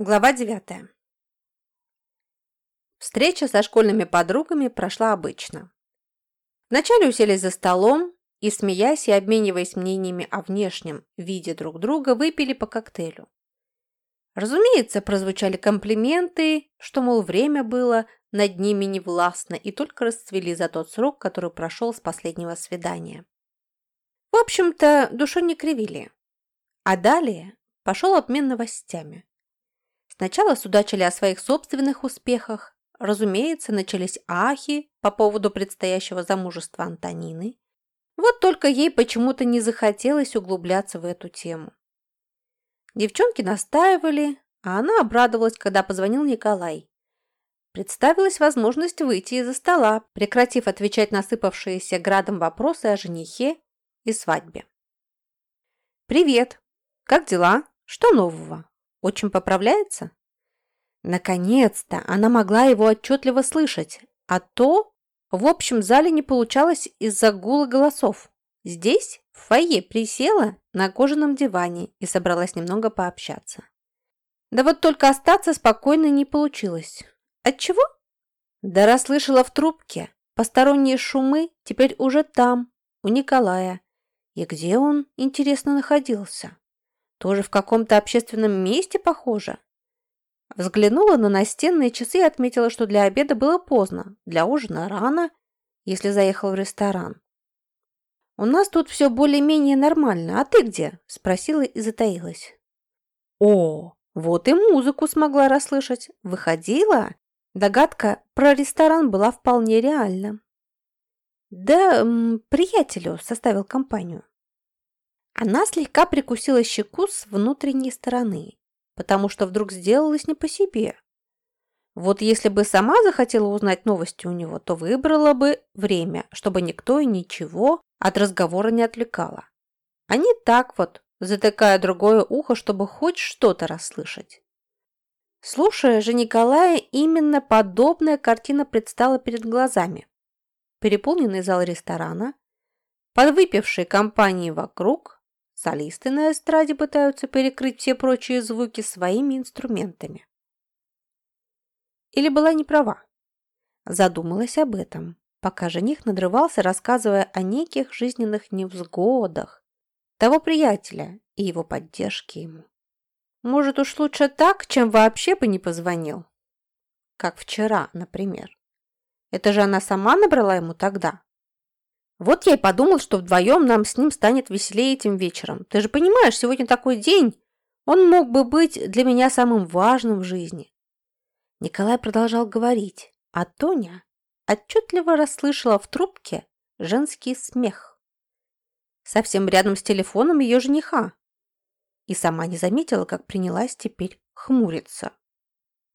Глава 9. Встреча со школьными подругами прошла обычно. Вначале уселись за столом и, смеясь и обмениваясь мнениями о внешнем виде друг друга, выпили по коктейлю. Разумеется, прозвучали комплименты, что, мол, время было над ними невластно и только расцвели за тот срок, который прошел с последнего свидания. В общем-то, душой не кривили. А далее пошел обмен новостями. Сначала судачили о своих собственных успехах. Разумеется, начались ахи по поводу предстоящего замужества Антонины. Вот только ей почему-то не захотелось углубляться в эту тему. Девчонки настаивали, а она обрадовалась, когда позвонил Николай. Представилась возможность выйти из-за стола, прекратив отвечать насыпавшиеся градом вопросы о женихе и свадьбе. «Привет! Как дела? Что нового?» Очень поправляется? Наконец-то она могла его отчетливо слышать, а то в общем зале не получалось из-за гула голосов. Здесь, в фойе, присела на кожаном диване и собралась немного пообщаться. Да вот только остаться спокойно не получилось. Отчего? Да расслышала в трубке. Посторонние шумы теперь уже там, у Николая. И где он, интересно, находился? Тоже в каком-то общественном месте, похоже. Взглянула на настенные часы и отметила, что для обеда было поздно, для ужина рано, если заехал в ресторан. «У нас тут все более-менее нормально, а ты где?» – спросила и затаилась. «О, вот и музыку смогла расслышать. Выходила?» Догадка про ресторан была вполне реальна. «Да, приятелю составил компанию». Она слегка прикусила щеку с внутренней стороны, потому что вдруг сделалась не по себе. Вот если бы сама захотела узнать новости у него, то выбрала бы время, чтобы никто и ничего от разговора не отвлекало. А не так вот, затыкая другое ухо, чтобы хоть что-то расслышать. Слушая же Николая, именно подобная картина предстала перед глазами. Переполненный зал ресторана, подвыпившие компании вокруг, Солисты на эстраде пытаются перекрыть все прочие звуки своими инструментами. Или была не права? Задумалась об этом, пока жених надрывался, рассказывая о неких жизненных невзгодах того приятеля и его поддержке ему. Может, уж лучше так, чем вообще бы не позвонил? Как вчера, например. Это же она сама набрала ему тогда. Вот я и подумал, что вдвоем нам с ним станет веселее этим вечером. Ты же понимаешь, сегодня такой день. Он мог бы быть для меня самым важным в жизни. Николай продолжал говорить, а Тоня отчетливо расслышала в трубке женский смех. Совсем рядом с телефоном ее жениха. И сама не заметила, как принялась теперь хмуриться.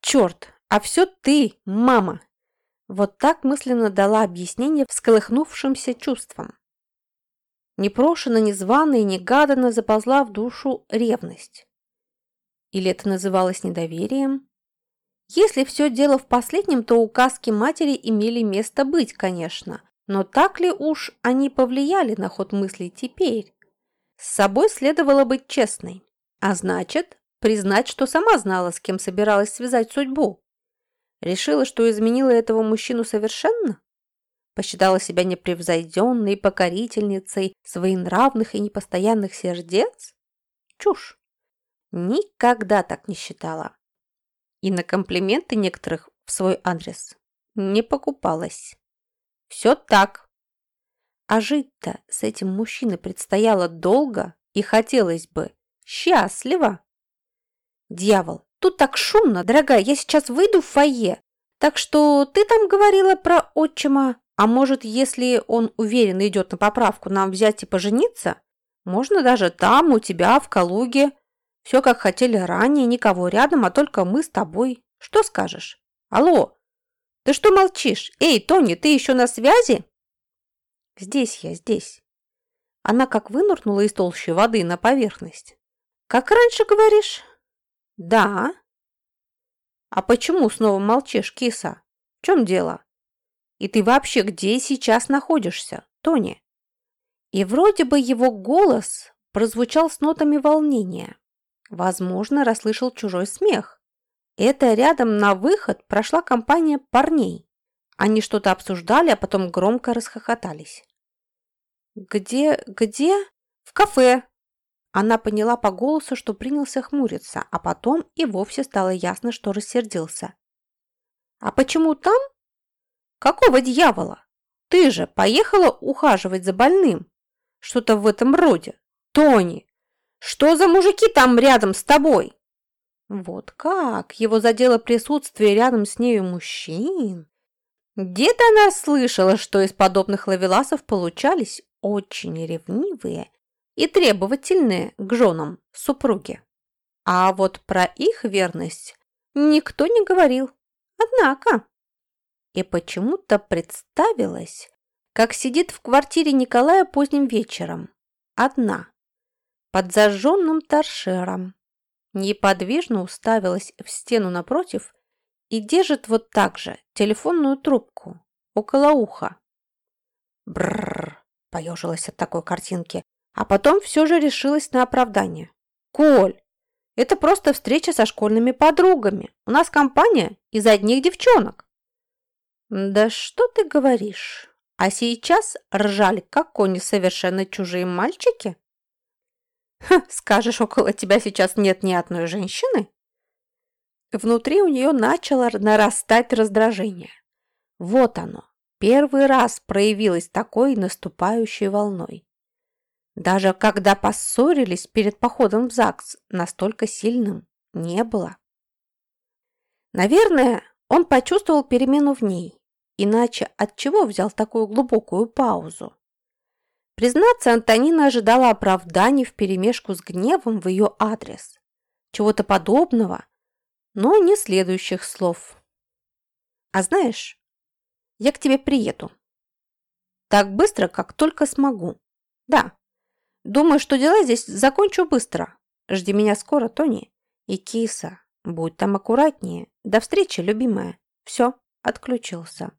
«Черт, а все ты, мама!» Вот так мысленно дала объяснение всколыхнувшимся чувствам. Непрошено, незвано и негаданно заползла в душу ревность. Или это называлось недоверием? Если все дело в последнем, то указки матери имели место быть, конечно. Но так ли уж они повлияли на ход мыслей теперь? С собой следовало быть честной. А значит, признать, что сама знала, с кем собиралась связать судьбу. Решила, что изменила этого мужчину совершенно? Посчитала себя непревзойденной покорительницей своенравных и непостоянных сердец? Чушь. Никогда так не считала. И на комплименты некоторых в свой адрес не покупалась. Все так. А жить-то с этим мужчиной предстояло долго и хотелось бы счастливо. Дьявол, Тут так шумно, дорогая, я сейчас выйду в фойе. Так что ты там говорила про отчима. А может, если он уверенно идет на поправку, нам взять и пожениться? Можно даже там, у тебя, в Калуге. Все, как хотели ранее, никого рядом, а только мы с тобой. Что скажешь? Алло, ты что молчишь? Эй, Тони, ты еще на связи? Здесь я, здесь. Она как вынурнула из толщи воды на поверхность. Как раньше говоришь? «Да». «А почему снова молчишь, киса? В чем дело? И ты вообще где сейчас находишься, Тони?» И вроде бы его голос прозвучал с нотами волнения. Возможно, расслышал чужой смех. Это рядом на выход прошла компания парней. Они что-то обсуждали, а потом громко расхохотались. «Где? Где?» «В кафе!» Она поняла по голосу, что принялся хмуриться, а потом и вовсе стало ясно, что рассердился. «А почему там? Какого дьявола? Ты же поехала ухаживать за больным. Что-то в этом роде. Тони, что за мужики там рядом с тобой?» Вот как? Его задело присутствие рядом с нею мужчин? Где-то она слышала, что из подобных лавеласов получались очень ревнивые и требовательные к женам супруги. А вот про их верность никто не говорил. Однако... И почему-то представилась, как сидит в квартире Николая поздним вечером, одна, под зажженным торшером, неподвижно уставилась в стену напротив и держит вот так же телефонную трубку около уха. Бррр, поежилась от такой картинки, а потом все же решилась на оправдание. Коль, это просто встреча со школьными подругами. У нас компания из одних девчонок. Да что ты говоришь? А сейчас ржали, как кони совершенно чужие мальчики? Ха, скажешь, около тебя сейчас нет ни одной женщины? Внутри у нее начало нарастать раздражение. Вот оно, первый раз проявилось такой наступающей волной. Даже когда поссорились перед походом в ЗАГС, настолько сильным не было. Наверное, он почувствовал перемену в ней, иначе от чего взял такую глубокую паузу? Признаться, Антонина ожидала оправданий вперемешку с гневом в ее адрес. Чего-то подобного, но не следующих слов. «А знаешь, я к тебе приеду. Так быстро, как только смогу. Да, думаю, что дела здесь закончу быстро. Жди меня скоро, Тони. И киса, будь там аккуратнее. До встречи, любимая. Все, отключился».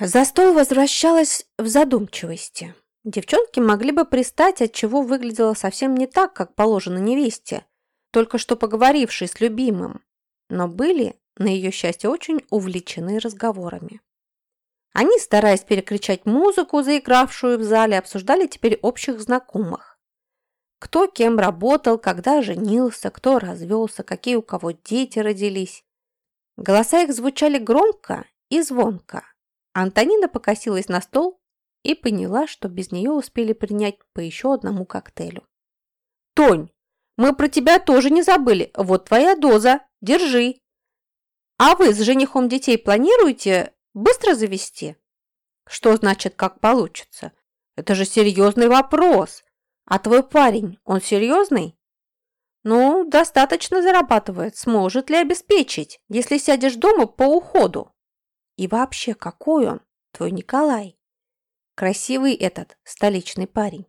За стол возвращалась в задумчивости. Девчонки могли бы пристать, от чего выглядело совсем не так, как положено невесте, только что поговорившей с любимым, но были, на ее счастье, очень увлечены разговорами. Они, стараясь перекричать музыку, заигравшую в зале, обсуждали теперь общих знакомых. Кто кем работал, когда женился, кто развелся, какие у кого дети родились. Голоса их звучали громко и звонко. Антонина покосилась на стол и поняла, что без нее успели принять по еще одному коктейлю. «Тонь, мы про тебя тоже не забыли. Вот твоя доза. Держи. А вы с женихом детей планируете быстро завести?» «Что значит, как получится? Это же серьезный вопрос. А твой парень, он серьезный?» «Ну, достаточно зарабатывает. Сможет ли обеспечить, если сядешь дома по уходу?» «И вообще, какой он, твой Николай?» Красивый этот столичный парень.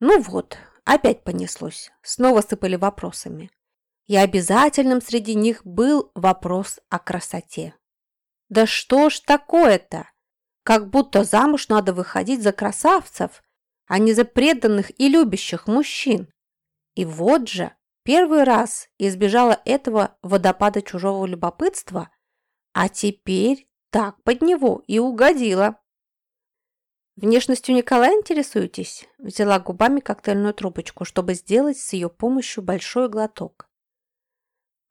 Ну вот, опять понеслось. Снова сыпали вопросами. И обязательным среди них был вопрос о красоте. Да что ж такое-то? Как будто замуж надо выходить за красавцев, а не за преданных и любящих мужчин. И вот же, первый раз избежала этого водопада чужого любопытства, а теперь так под него и угодила. «Внешностью Николая интересуетесь?» Взяла губами коктейльную трубочку, чтобы сделать с ее помощью большой глоток.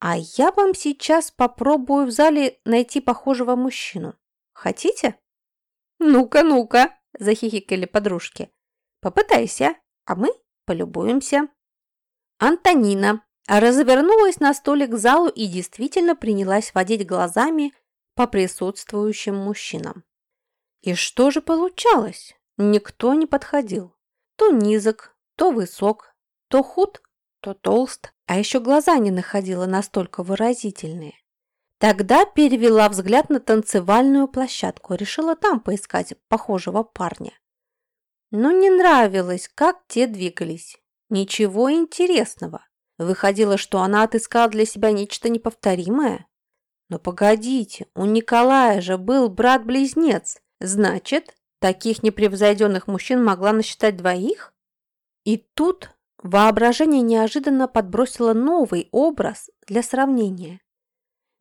«А я вам сейчас попробую в зале найти похожего мужчину. Хотите?» «Ну-ка, ну-ка!» – захихикали подружки. «Попытайся, а мы полюбуемся». Антонина развернулась на столик к залу и действительно принялась водить глазами по присутствующим мужчинам. И что же получалось? Никто не подходил. То низок, то высок, то худ, то толст, а еще глаза не находила настолько выразительные. Тогда перевела взгляд на танцевальную площадку, решила там поискать похожего парня. Но не нравилось, как те двигались. Ничего интересного. Выходило, что она отыскала для себя нечто неповторимое. Но погодите, у Николая же был брат-близнец, Значит, таких непревзойденных мужчин могла насчитать двоих? И тут Воображение неожиданно подбросило новый образ для сравнения.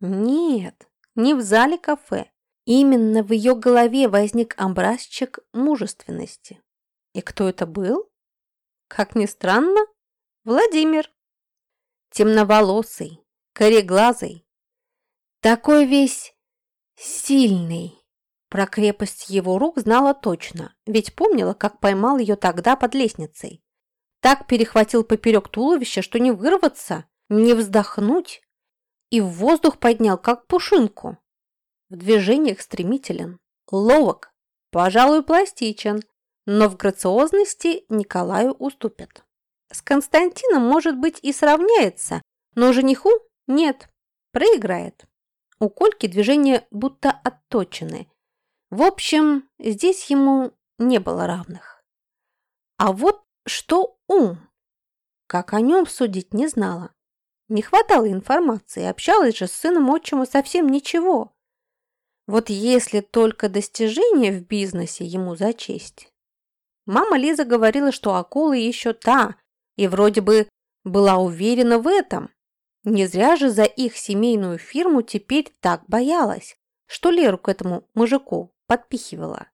Нет, не в зале кафе. Именно в ее голове возник образчик мужественности. И кто это был? Как ни странно, Владимир. Темноволосый, кореглазый, такой весь сильный. Про крепость его рук знала точно, ведь помнила, как поймал ее тогда под лестницей. Так перехватил поперек туловища, что не вырваться, не вздохнуть, и в воздух поднял, как пушинку. В движениях стремителен, ловок, пожалуй, пластичен, но в грациозности Николаю уступит. С Константином, может быть, и сравняется, но жениху нет, проиграет. У Кольки движения будто отточены, в общем, здесь ему не было равных. А вот что ум? Как о нем судить не знала. Не хватало информации, общалась же с сыном отчима совсем ничего. Вот если только достижения в бизнесе ему зачесть. Мама Лиза говорила, что акула еще та, и вроде бы была уверена в этом. Не зря же за их семейную фирму теперь так боялась, что Леру к этому мужику подпихивала.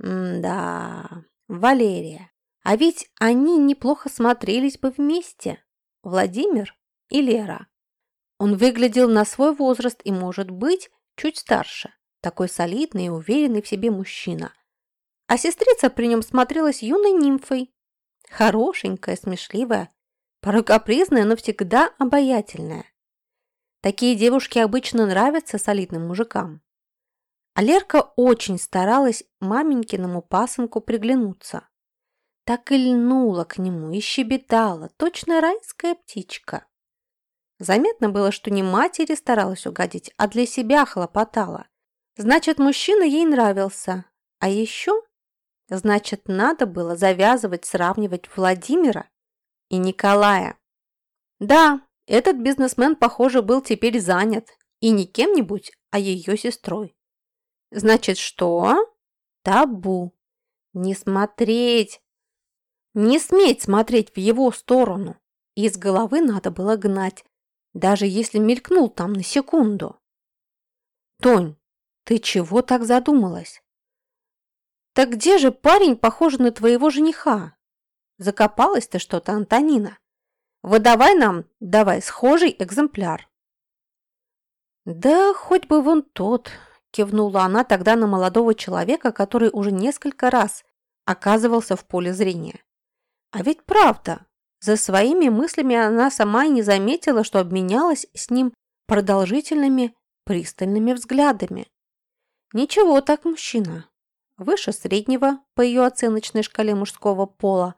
М-да, Валерия. А ведь они неплохо смотрелись бы вместе. Владимир и Лера. Он выглядел на свой возраст и, может быть, чуть старше. Такой солидный и уверенный в себе мужчина. А сестрица при нем смотрелась юной нимфой. Хорошенькая, смешливая, порой капризная, но всегда обаятельная. Такие девушки обычно нравятся солидным мужикам. А Лерка очень старалась маменькиному пасынку приглянуться. Так и льнула к нему и щебетала, точно райская птичка. Заметно было, что не матери старалась угодить, а для себя хлопотала. Значит, мужчина ей нравился. А еще, значит, надо было завязывать сравнивать Владимира и Николая. Да, этот бизнесмен, похоже, был теперь занят. И не кем-нибудь, а ее сестрой. Значит, что? Табу. Не смотреть. Не сметь смотреть в его сторону. Из головы надо было гнать, даже если мелькнул там на секунду. Тонь, ты чего так задумалась? Так где же парень, похожий на твоего жениха? Закопалась ты что-то, Антонина. Выдавай нам, давай, схожий экземпляр. Да хоть бы вон тот, кивнула она тогда на молодого человека, который уже несколько раз оказывался в поле зрения. А ведь правда, за своими мыслями она сама и не заметила, что обменялась с ним продолжительными пристальными взглядами. Ничего так мужчина. Выше среднего по ее оценочной шкале мужского пола.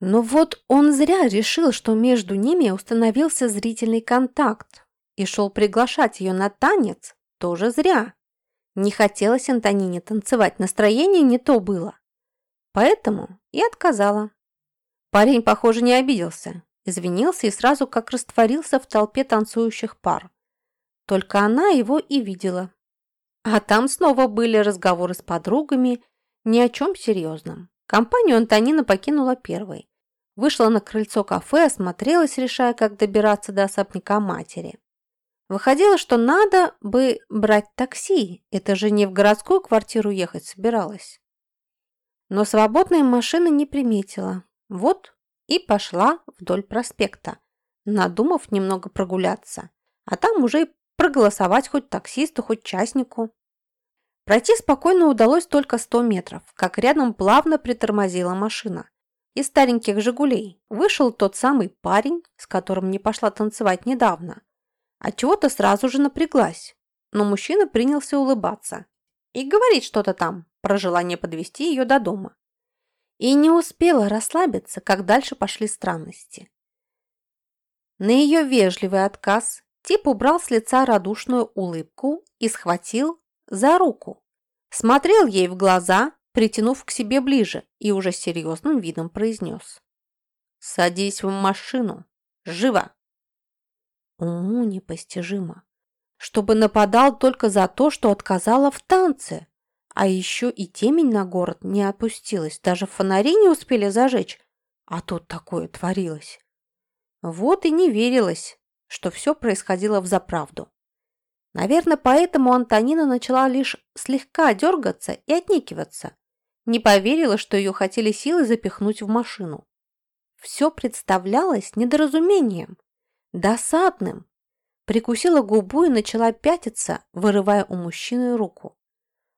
Но вот он зря решил, что между ними установился зрительный контакт и шел приглашать ее на танец тоже зря. Не хотелось Антонине танцевать, настроение не то было. Поэтому и отказала. Парень, похоже, не обиделся, извинился и сразу как растворился в толпе танцующих пар. Только она его и видела. А там снова были разговоры с подругами, ни о чем серьезном. Компанию Антонина покинула первой. Вышла на крыльцо кафе, осмотрелась, решая, как добираться до особняка матери. Выходило, что надо бы брать такси, это же не в городскую квартиру ехать собиралась. Но свободной машины не приметила. Вот и пошла вдоль проспекта, надумав немного прогуляться, а там уже и проголосовать хоть таксисту, хоть частнику. Пройти спокойно удалось только 100 метров, как рядом плавно притормозила машина. Из стареньких «Жигулей» вышел тот самый парень, с которым не пошла танцевать недавно – а чего-то сразу же напряглась. Но мужчина принялся улыбаться и говорить что-то там про желание подвести ее до дома. И не успела расслабиться, как дальше пошли странности. На ее вежливый отказ тип убрал с лица радушную улыбку и схватил за руку. Смотрел ей в глаза, притянув к себе ближе, и уже серьезным видом произнес. «Садись в машину! Живо!» Уму непостижимо. Чтобы нападал только за то, что отказала в танце. А еще и темень на город не опустилась, даже фонари не успели зажечь. А тут такое творилось. Вот и не верилось, что все происходило в заправду. Наверное, поэтому Антонина начала лишь слегка дергаться и отнекиваться. Не поверила, что ее хотели силой запихнуть в машину. Все представлялось недоразумением, досадным. Прикусила губу и начала пятиться, вырывая у мужчины руку.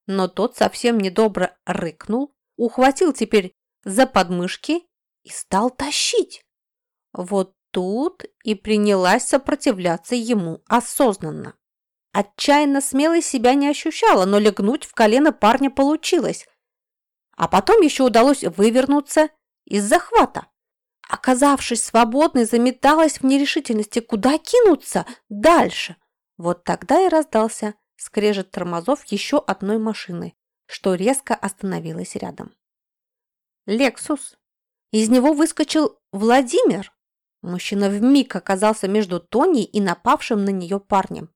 Но тот совсем недобро рыкнул, ухватил теперь за подмышки и стал тащить. Вот тут и принялась сопротивляться ему осознанно. Отчаянно смелой себя не ощущала, но легнуть в колено парня получилось. А потом еще удалось вывернуться из захвата. Оказавшись свободной, заметалась в нерешительности, куда кинуться дальше. Вот тогда и раздался скрежет тормозов еще одной машины, что резко остановилась рядом. «Лексус!» Из него выскочил Владимир. Мужчина вмиг оказался между Тони и напавшим на нее парнем.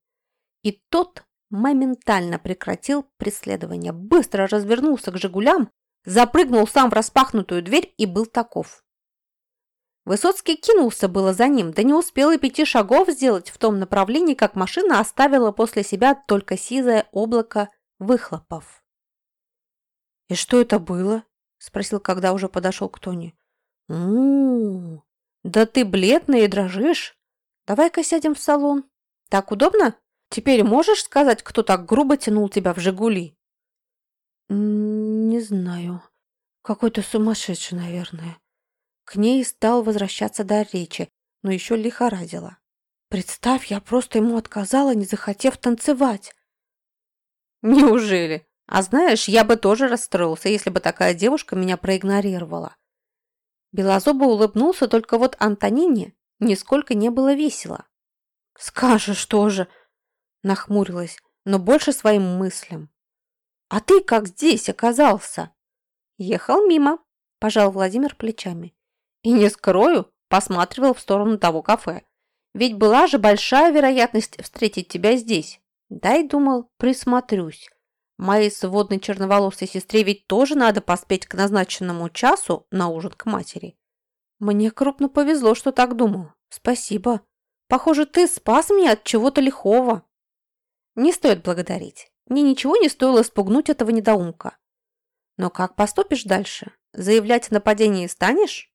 И тот моментально прекратил преследование, быстро развернулся к «Жигулям», запрыгнул сам в распахнутую дверь и был таков. Высоцкий кинулся было за ним, да не успел и пяти шагов сделать в том направлении, как машина оставила после себя только сизое облако выхлопов. «И что это было?» – спросил, когда уже подошел к Тони. у, -у, -у да ты бледный и дрожишь. Давай-ка сядем в салон. Так удобно?» Теперь можешь сказать, кто так грубо тянул тебя в «Жигули»?» «Не знаю. Какой-то сумасшедший, наверное». К ней стал возвращаться до речи, но еще лихорадила. «Представь, я просто ему отказала, не захотев танцевать». «Неужели? А знаешь, я бы тоже расстроился, если бы такая девушка меня проигнорировала». Белозоба улыбнулся, только вот Антонине нисколько не было весело. «Скажешь тоже!» Нахмурилась, но больше своим мыслям. «А ты как здесь оказался?» «Ехал мимо», – пожал Владимир плечами. «И не скрою, посматривал в сторону того кафе. Ведь была же большая вероятность встретить тебя здесь. Дай, думал, присмотрюсь. Моей сводной черноволосой сестре ведь тоже надо поспеть к назначенному часу на ужин к матери. Мне крупно повезло, что так думал. Спасибо. Похоже, ты спас меня от чего-то лихого. Не стоит благодарить. Мне ничего не стоило спугнуть этого недоумка. Но как поступишь дальше? Заявлять о нападении станешь?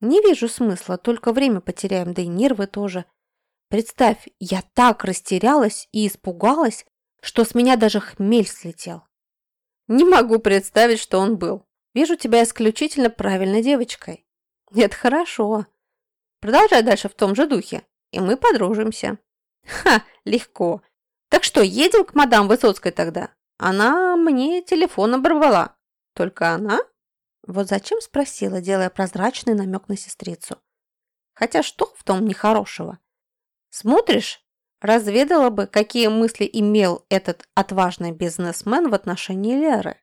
Не вижу смысла, только время потеряем, да и нервы тоже. Представь, я так растерялась и испугалась, что с меня даже хмель слетел. Не могу представить, что он был. Вижу тебя исключительно правильной девочкой. Это хорошо. Продолжай дальше в том же духе, и мы подружимся. Ха, легко. Так что, едем к мадам Высоцкой тогда? Она мне телефон оборвала. Только она? Вот зачем спросила, делая прозрачный намек на сестрицу. Хотя что в том нехорошего? Смотришь, разведала бы, какие мысли имел этот отважный бизнесмен в отношении Леры.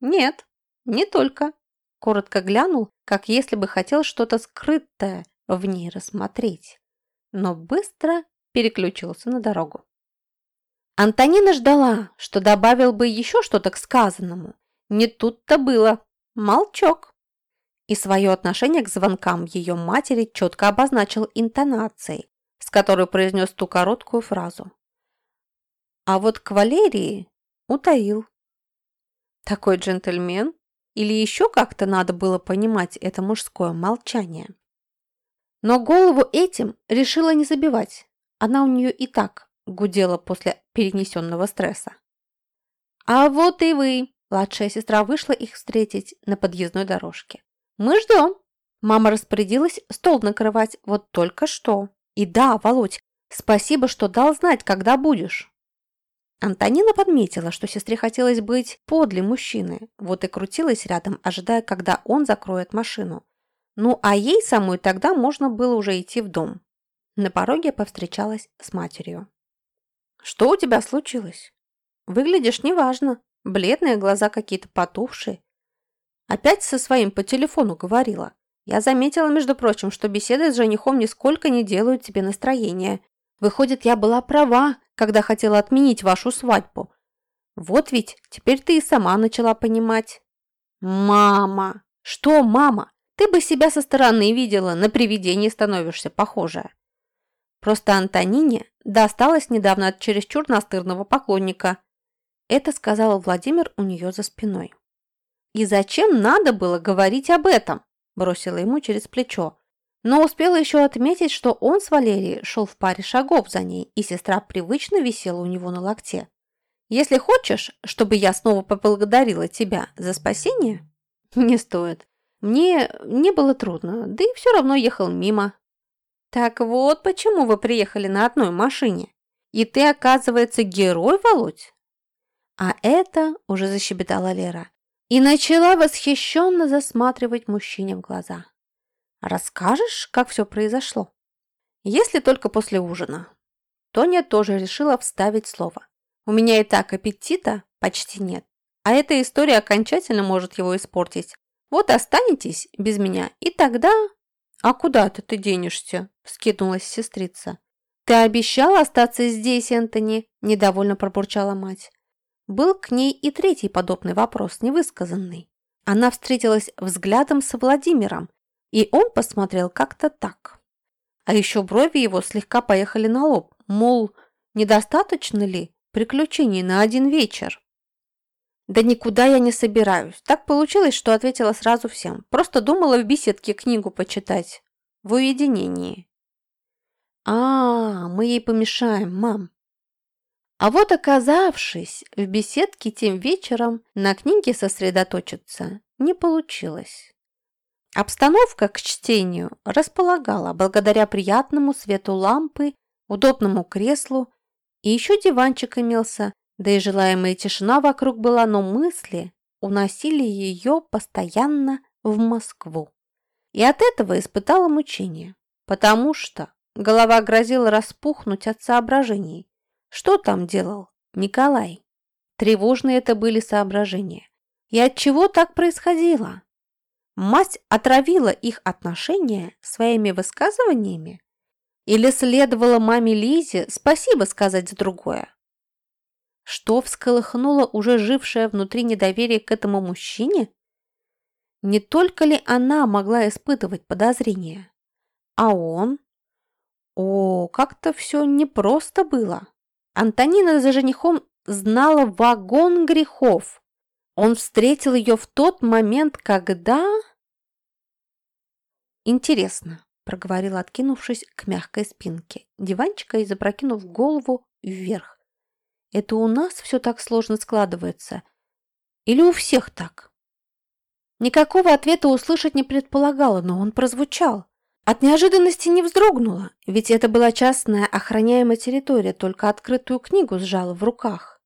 Нет, не только. Коротко глянул, как если бы хотел что-то скрытое в ней рассмотреть. Но быстро переключился на дорогу. Антонина ждала, что добавил бы еще что-то к сказанному. Не тут-то было. Молчок. И свое отношение к звонкам ее матери четко обозначил интонацией, с которой произнес ту короткую фразу. А вот к Валерии утаил. Такой джентльмен? Или еще как-то надо было понимать это мужское молчание? Но голову этим решила не забивать. Она у нее и так гудела после перенесенного стресса. «А вот и вы!» Младшая сестра вышла их встретить на подъездной дорожке. «Мы ждем!» Мама распорядилась стол накрывать вот только что. «И да, Володь, спасибо, что дал знать, когда будешь!» Антонина подметила, что сестре хотелось быть подле мужчины, вот и крутилась рядом, ожидая, когда он закроет машину. Ну, а ей самой тогда можно было уже идти в дом. На пороге повстречалась с матерью. Что у тебя случилось? Выглядишь неважно. Бледные глаза какие-то потухшие. Опять со своим по телефону говорила. Я заметила, между прочим, что беседы с женихом нисколько не делают тебе настроения. Выходит, я была права, когда хотела отменить вашу свадьбу. Вот ведь теперь ты и сама начала понимать. Мама! Что, мама? Ты бы себя со стороны видела, на привидение становишься похожая. Просто Антонине досталось недавно от чересчур настырного поклонника. Это сказал Владимир у нее за спиной. «И зачем надо было говорить об этом?» бросила ему через плечо. Но успела еще отметить, что он с Валерией шел в паре шагов за ней, и сестра привычно висела у него на локте. «Если хочешь, чтобы я снова поблагодарила тебя за спасение?» «Не стоит. Мне не было трудно, да и все равно ехал мимо». «Так вот почему вы приехали на одной машине. И ты, оказывается, герой, Володь?» «А это...» – уже защебетала Лера и начала восхищенно засматривать мужчине в глаза. «Расскажешь, как все произошло?» «Если только после ужина». Тоня тоже решила вставить слово. «У меня и так аппетита почти нет, а эта история окончательно может его испортить. Вот останетесь без меня, и тогда...» «А куда-то ты денешься?» – скинулась сестрица. «Ты обещала остаться здесь, Энтони?» – недовольно пробурчала мать. Был к ней и третий подобный вопрос, невысказанный. Она встретилась взглядом с Владимиром, и он посмотрел как-то так. А еще брови его слегка поехали на лоб, мол, недостаточно ли приключений на один вечер? «Да никуда я не собираюсь. Так получилось, что ответила сразу всем. Просто думала в беседке книгу почитать. В уединении». «А, мы ей помешаем, мам», а вот оказавшись в беседке тем вечером, на книге сосредоточиться не получилось. Обстановка к чтению располагала благодаря приятному свету лампы, удобному креслу, и еще диванчик имелся, да и желаемая тишина вокруг была, но мысли уносили ее постоянно в Москву. И от этого испытала мучение, потому что голова грозила распухнуть от соображений, что там делал Николай? Тревожные это были соображения. И от чего так происходило? Мать отравила их отношения своими высказываниями? Или следовало маме Лизе спасибо сказать за другое? Что всколыхнуло уже жившее внутри недоверие к этому мужчине? Не только ли она могла испытывать подозрения? А он? О, как-то все непросто было. Антонина за женихом знала вагон грехов. Он встретил ее в тот момент, когда... «Интересно», – проговорила, откинувшись к мягкой спинке диванчика и запрокинув голову вверх. «Это у нас все так сложно складывается? Или у всех так?» Никакого ответа услышать не предполагала, но он прозвучал. От неожиданности не вздрогнула, ведь это была частная охраняемая территория, только открытую книгу сжала в руках.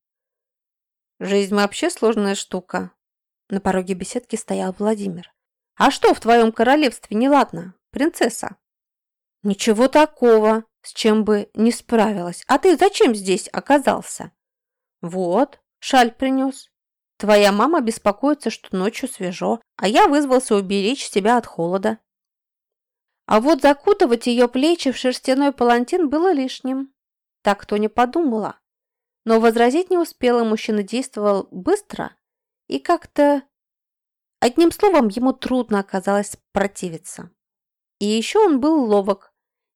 «Жизнь вообще сложная штука», — на пороге беседки стоял Владимир. «А что в твоем королевстве неладно, принцесса?» «Ничего такого, с чем бы не справилась. А ты зачем здесь оказался?» «Вот, шаль принес. Твоя мама беспокоится, что ночью свежо, а я вызвался уберечь тебя от холода». А вот закутывать ее плечи в шерстяной палантин было лишним. Так кто не подумала. Но возразить не успела, мужчина действовал быстро и как-то... Одним словом, ему трудно оказалось противиться. И еще он был ловок,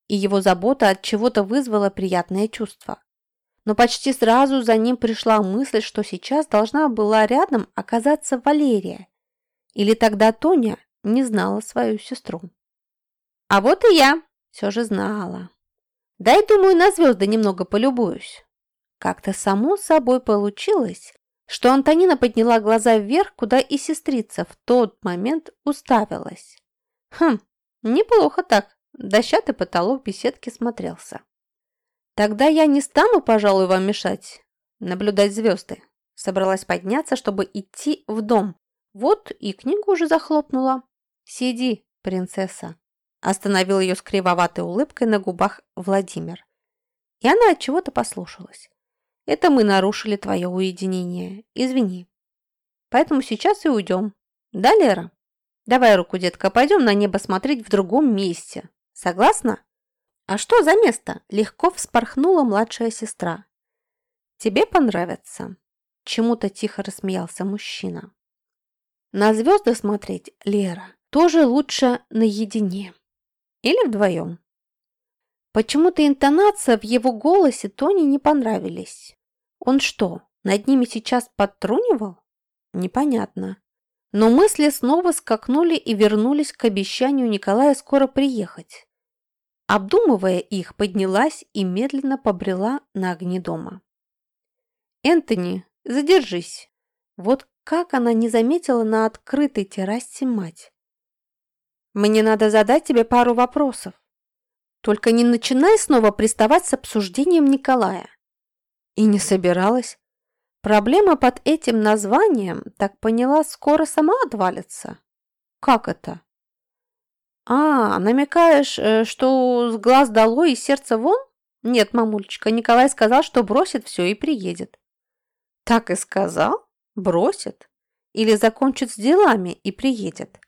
и его забота от чего-то вызвала приятное чувство. Но почти сразу за ним пришла мысль, что сейчас должна была рядом оказаться Валерия. Или тогда Тоня не знала свою сестру. А вот и я все же знала. Дай, думаю, на звезды немного полюбуюсь. Как-то само собой получилось, что Антонина подняла глаза вверх, куда и сестрица в тот момент уставилась. Хм, неплохо так. Дощатый потолок беседки смотрелся. Тогда я не стану, пожалуй, вам мешать наблюдать звезды. Собралась подняться, чтобы идти в дом. Вот и книгу уже захлопнула. Сиди, принцесса. Остановил ее с кривоватой улыбкой на губах Владимир. И она от чего-то послушалась. Это мы нарушили твое уединение. Извини. Поэтому сейчас и уйдем. Да, Лера? Давай руку, детка, пойдем на небо смотреть в другом месте. Согласна? А что за место? Легко вспорхнула младшая сестра. Тебе понравится. Чему-то тихо рассмеялся мужчина. На звезды смотреть, Лера, тоже лучше наедине. Или вдвоем. Почему-то интонация в его голосе Тони не понравились. Он что, над ними сейчас подтрунивал? Непонятно. Но мысли снова скакнули и вернулись к обещанию Николая скоро приехать. Обдумывая их, поднялась и медленно побрела на огни дома. «Энтони, задержись!» Вот как она не заметила на открытой террасе мать. «Мне надо задать тебе пару вопросов. Только не начинай снова приставать с обсуждением Николая». И не собиралась. Проблема под этим названием, так поняла, скоро сама отвалится. Как это? А, намекаешь, э, что с глаз долой и сердце вон? Нет, мамулечка, Николай сказал, что бросит все и приедет. Так и сказал? Бросит? Или закончит с делами и приедет?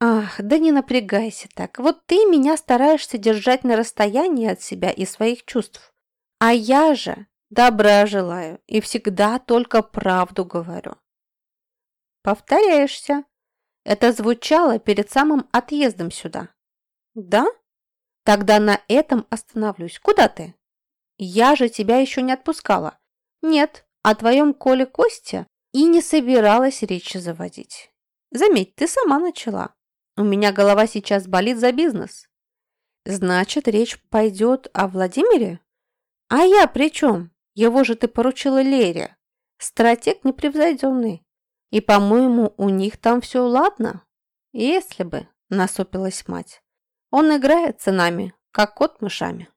Ах, да не напрягайся так. Вот ты меня стараешься держать на расстоянии от себя и своих чувств. А я же Добра желаю и всегда только правду говорю. Повторяешься. Это звучало перед самым отъездом сюда. Да? Тогда на этом остановлюсь. Куда ты? Я же тебя еще не отпускала. Нет, о твоем Коле Косте и не собиралась речи заводить. Заметь, ты сама начала. У меня голова сейчас болит за бизнес. Значит, речь пойдет о Владимире? А я при чем? Его же ты поручила Лере. Стратег непревзойденный. И, по-моему, у них там все ладно. Если бы, насупилась мать. Он играет с нами, как кот мышами.